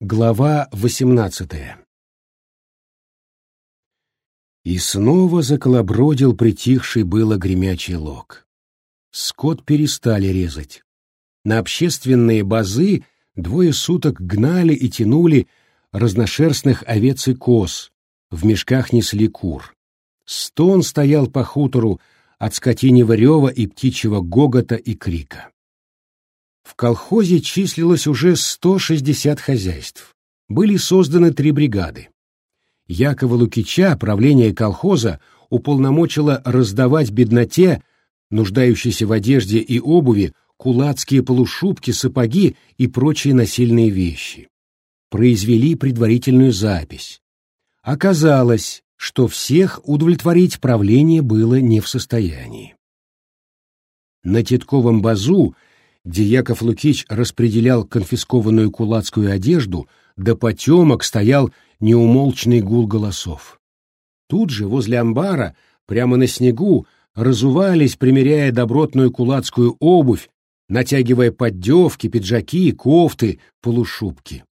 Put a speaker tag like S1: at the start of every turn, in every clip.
S1: Глава восемнадцатая И снова заколобродил притихший было гремячий лог. Скот перестали резать. На общественные базы двое суток гнали и тянули разношерстных овец и коз, в мешках несли кур. Стон стоял по хутору от скотинего рева и птичьего гогота и крика. В колхозе числилось уже 160 хозяйств. Были созданы три бригады. Якова Лукича правление колхоза уполномочило раздавать бедноте, нуждающейся в одежде и обуви, кулацкие полушубки, сапоги и прочие насильные вещи. Произвели предварительную запись. Оказалось, что всех удовлетворить правление было не в состоянии. На Титковом базу где Яков Лукич распределял конфискованную кулацкую одежду, до потемок стоял неумолчный гул голосов. Тут же, возле амбара, прямо на снегу, разувались, примеряя добротную кулацкую обувь, натягивая поддевки, пиджаки, кофты, полушубки.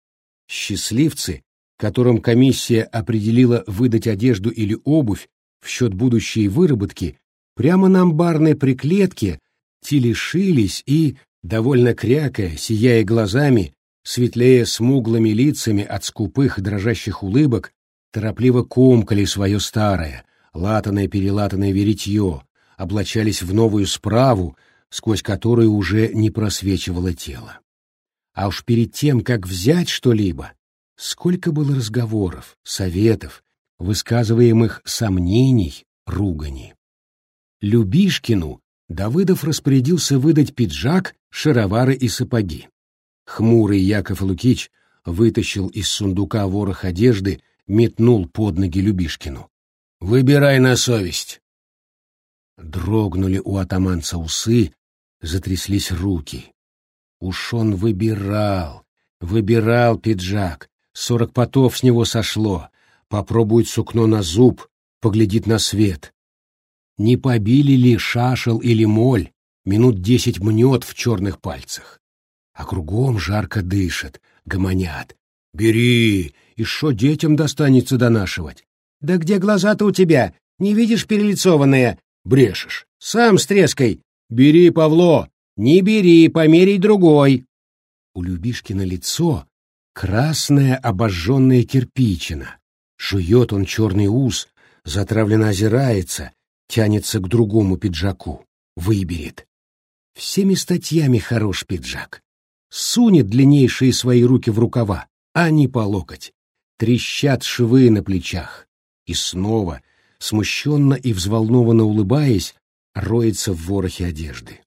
S1: Счастливцы, которым комиссия определила выдать одежду или обувь в счет будущей выработки, прямо на амбарной приклетке телешились и, довольно крякая, сияя глазами, светлее смуглыми лицами от скупых дрожащих улыбок, торопливо комкали свое старое, латаное-перелатанное веритье, облачались в новую справу, сквозь которую уже не просвечивало тело. А уж перед тем, как взять что-либо, сколько было разговоров, советов, высказываемых сомнений, ругани. Любишкину Давыдов распорядился выдать пиджак, шаровары и сапоги. Хмурый Яков Лукич вытащил из сундука ворох одежды, метнул под ноги Любишкину. «Выбирай на совесть!» Дрогнули у атаманца усы, затряслись руки. Уж он выбирал, выбирал пиджак, сорок потов с него сошло, попробует сукно на зуб, поглядит на свет не побили ли шашел или моль, минут десять мнет в черных пальцах. А кругом жарко дышат, гомонят. «Бери, и шо детям достанется донашивать?» «Да где глаза-то у тебя? Не видишь перелицованные?» «Брешешь. Сам с треской. Бери, Павло. Не бери, померяй другой». У Любишкина лицо красная обожженная кирпичина. Жует он черный ус, затравленно озирается, тянется к другому пиджаку, выберет. Всеми статьями хорош пиджак. Сунет длиннейшие свои руки в рукава, а не по локоть. Трещат швы на плечах. И снова, смущенно и взволнованно улыбаясь, роется в ворохе одежды.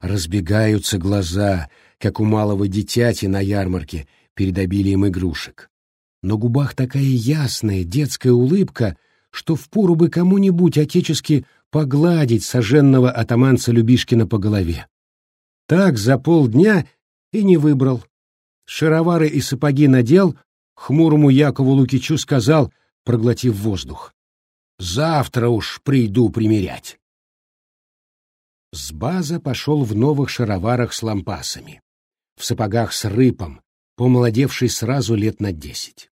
S1: Разбегаются глаза, как у малого дитяти на ярмарке перед обилием игрушек. На губах такая ясная детская улыбка, что впору бы кому-нибудь отечески погладить соженного атаманца Любишкина по голове. Так за полдня и не выбрал. Шаровары и сапоги надел, хмурому Якову Лукичу сказал, проглотив воздух. «Завтра уж приду примерять». С база пошел в новых шароварах с лампасами, в сапогах с рыпом, помолодевший сразу лет на десять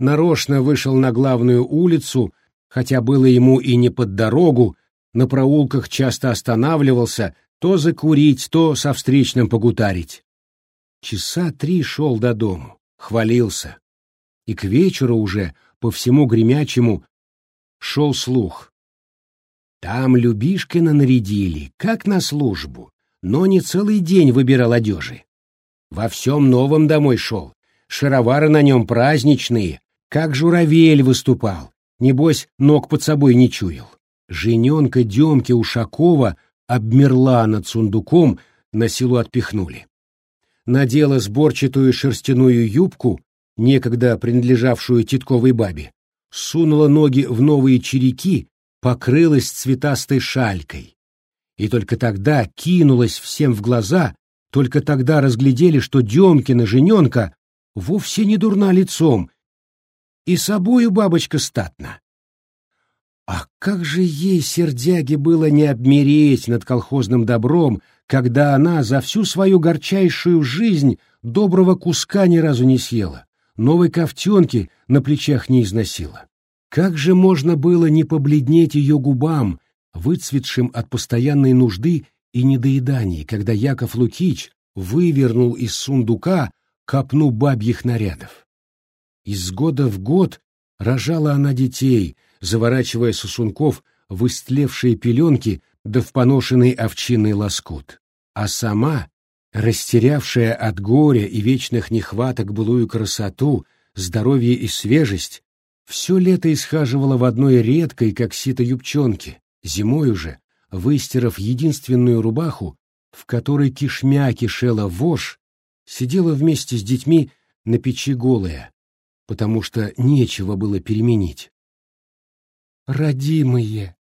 S1: нарочно вышел на главную улицу, хотя было ему и не под дорогу, на проулках часто останавливался, то закурить, то со встречным погутарить. Часа три шел до дому, хвалился. И к вечеру уже, по всему гремячему, шел слух. Там Любишкина нарядили, как на службу, но не целый день выбирал одежи. Во всем новом домой шел, шаровары на нем праздничные, как журавель выступал, небось, ног под собой не чуял. Жененка Демки Ушакова обмерла над сундуком, на силу отпихнули. Надела сборчатую шерстяную юбку, некогда принадлежавшую титковой бабе, сунула ноги в новые череки, покрылась цветастой шалькой. И только тогда кинулась всем в глаза, только тогда разглядели, что Демкина жененка вовсе не дурна лицом и собою бабочка статна. А как же ей, сердяге, было не обмереть над колхозным добром, когда она за всю свою горчайшую жизнь доброго куска ни разу не съела, новой ковтенки на плечах не износила. Как же можно было не побледнеть ее губам, выцветшим от постоянной нужды и недоеданий, когда Яков Лукич вывернул из сундука копну бабьих нарядов. Из года в год рожала она детей, заворачивая сосунков в истлевшие пеленки да в поношенный овчинный лоскут. А сама, растерявшая от горя и вечных нехваток былую красоту, здоровье и свежесть, все лето исхаживала в одной редкой, как сито юбчонке, зимой уже, выстирав единственную рубаху, в которой кишмя кишела вошь, сидела вместе с детьми на печи голая, потому что нечего было переменить. «Родимые!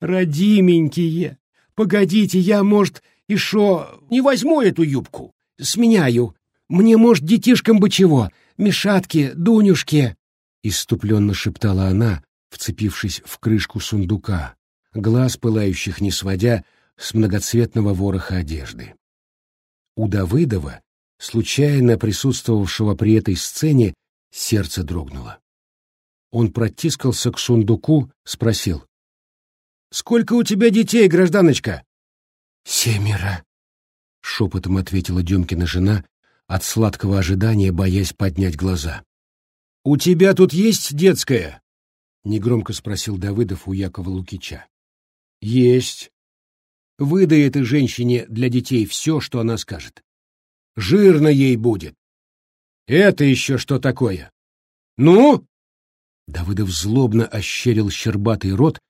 S1: Родименькие! Погодите, я, может, и шо... Не возьму эту юбку. Сменяю. Мне, может, детишкам бы чего. Мешатки, Дунюшке. Иступленно шептала она, вцепившись в крышку сундука, глаз пылающих не сводя с многоцветного вороха одежды. У Давыдова, случайно присутствовавшего при этой сцене, сердце дрогнуло. Он протискался к сундуку, спросил. «Сколько у тебя детей, гражданочка?» «Семеро», — шепотом ответила Демкина жена, от сладкого ожидания боясь поднять глаза. «У тебя тут есть детская?» — негромко спросил Давыдов у Якова Лукича. «Есть. Выдай этой женщине для детей все, что она скажет. Жирно ей будет. Это еще что такое? Ну?» Давыдов злобно ощерил щербатый рот,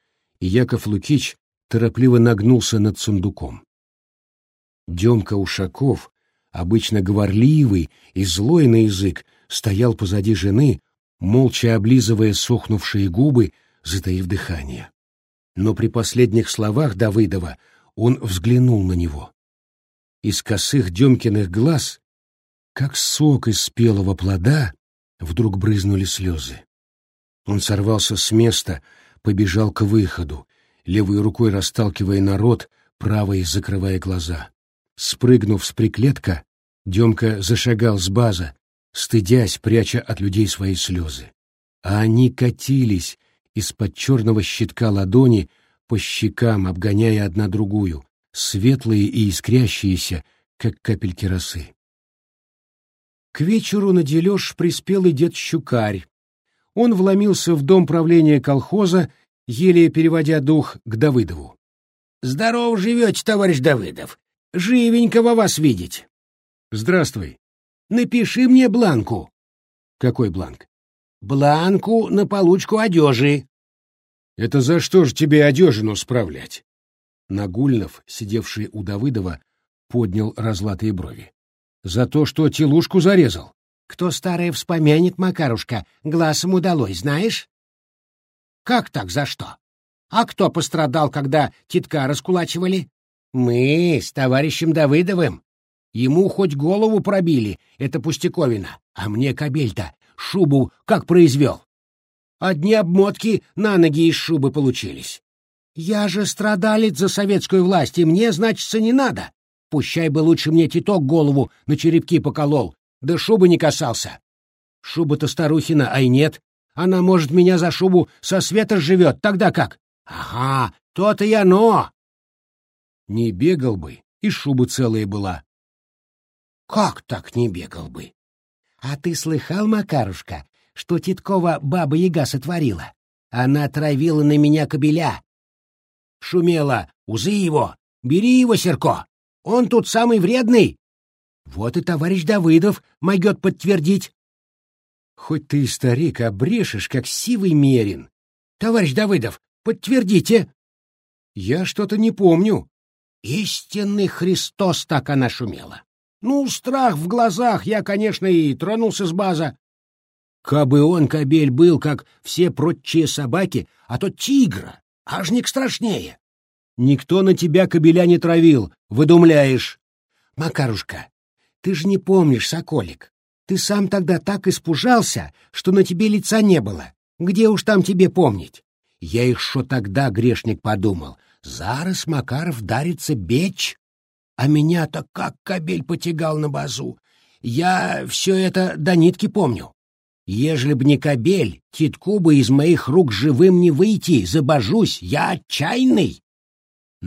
S1: и Яков Лукич торопливо нагнулся над сундуком. Демка Ушаков, обычно говорливый и злой на язык, стоял позади жены, молча облизывая сохнувшие губы, затаив дыхание. Но при последних словах Давыдова он взглянул на него. Из косых Демкиных глаз, как сок из спелого плода, вдруг брызнули слезы. Он сорвался с места, побежал к выходу, левой рукой расталкивая народ, правой закрывая глаза. Спрыгнув с приклетка, Демка зашагал с база, стыдясь, пряча от людей свои слезы. А они катились из-под черного щитка ладони по щекам, обгоняя одна другую, светлые и искрящиеся, как капельки росы. К вечеру на дележ приспел и дед Щукарь. Он вломился в дом правления колхоза, еле переводя дух к Давыдову. — Здорово живете, товарищ Давыдов. Живенького вас видеть. Здравствуй. Напиши мне бланку. Какой бланк? Бланку на получку одежи. Это за что ж тебе одежину справлять? Нагульнов, сидевший у Давыдова, поднял разлатые брови. За то, что телушку зарезал. Кто старое вспомянет, Макарушка, глазом удалось, знаешь? Как так, за что? А кто пострадал, когда титка раскулачивали? Мы с товарищем Давыдовым. Ему хоть голову пробили, это пустяковина, а мне кабель-то шубу как произвел. Одни обмотки на ноги из шубы получились. Я же страдалец за советскую власть, и мне, значится, не надо. Пущай бы лучше мне титок голову на черепки поколол, да шубы не касался. Шуба-то старухина, ай нет. Она, может, меня за шубу со света живет, тогда как? Ага, то-то и оно. Не бегал бы, и шуба целая была. Как так не бегал бы? А ты слыхал, Макарушка, что Титкова баба-яга сотворила? Она травила на меня кобеля. Шумела, узы его, бери его, Серко, он тут самый вредный. Вот и товарищ Давыдов могет подтвердить. Хоть ты и старик, а брешешь, как сивый мерин. Товарищ Давыдов, подтвердите. Я что-то не помню. Истинный Христос так она шумела. Ну, страх в глазах, я, конечно, и тронулся с база. Кабы он, кобель, был, как все прочие собаки, а то тигра, ажник страшнее. Никто на тебя кобеля не травил, выдумляешь. Макарушка, ты же не помнишь, соколик. Ты сам тогда так испужался, что на тебе лица не было. Где уж там тебе помнить? Я их шо тогда, грешник, подумал. Зараз Макаров дарится бечь. А меня-то как кобель потягал на базу. Я все это до нитки помню. Ежели б не кобель, титку бы из моих рук живым не выйти, забожусь, я отчаянный.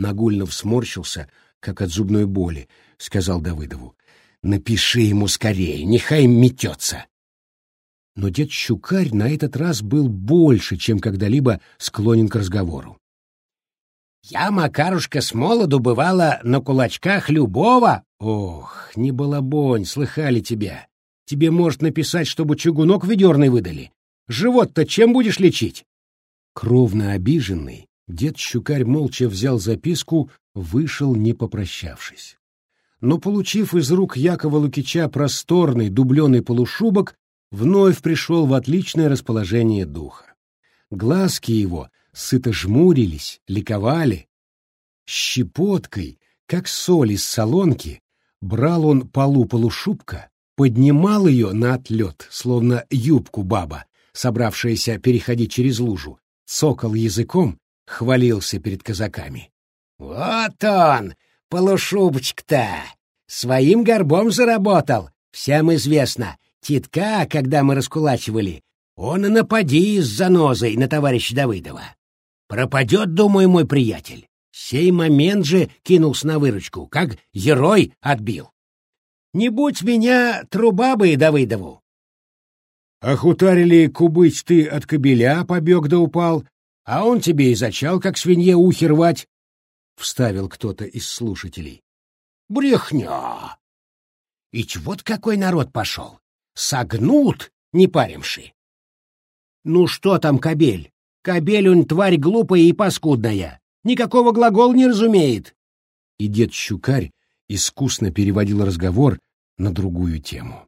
S1: Нагульнов сморщился, как от зубной боли, сказал Давыдову. Напиши ему скорее, нехай метется. Но дед Щукарь на этот раз был больше, чем когда-либо склонен к разговору. Я, Макарушка, с молоду бывала на кулачках любого. Ох, не балабонь, слыхали тебя. Тебе может написать, чтобы чугунок ведерный выдали. Живот-то чем будешь лечить? Кровно обиженный, дед Щукарь молча взял записку, вышел, не попрощавшись. Но, получив из рук Якова Лукича просторный дубленый полушубок, вновь пришел в отличное расположение духа. Глазки его сыто жмурились, ликовали. Щепоткой, как соль из солонки, брал он полу полушубка, поднимал ее на отлет, словно юбку баба, собравшаяся переходить через лужу, цокал языком, хвалился перед казаками. «Вот он, полушубочек-то! Своим горбом заработал, всем известно. Титка, когда мы раскулачивали, он и напади с занозой на товарища Давыдова. Пропадет, думаю, мой приятель. Сей момент же кинулся на выручку, как герой отбил. Не будь меня, труба бы и Давыдову. Охутарили кубыть ты от кобеля, побег да упал, а он тебе и зачал, как свинье ухи рвать, — вставил кто-то из слушателей. Брехня! Ить вот какой народ пошел! Согнут, не паримши! Ну что там, кобель? Кобель он тварь глупая и паскудная, никакого глагола не разумеет. И дед Щукарь искусно переводил разговор на другую тему.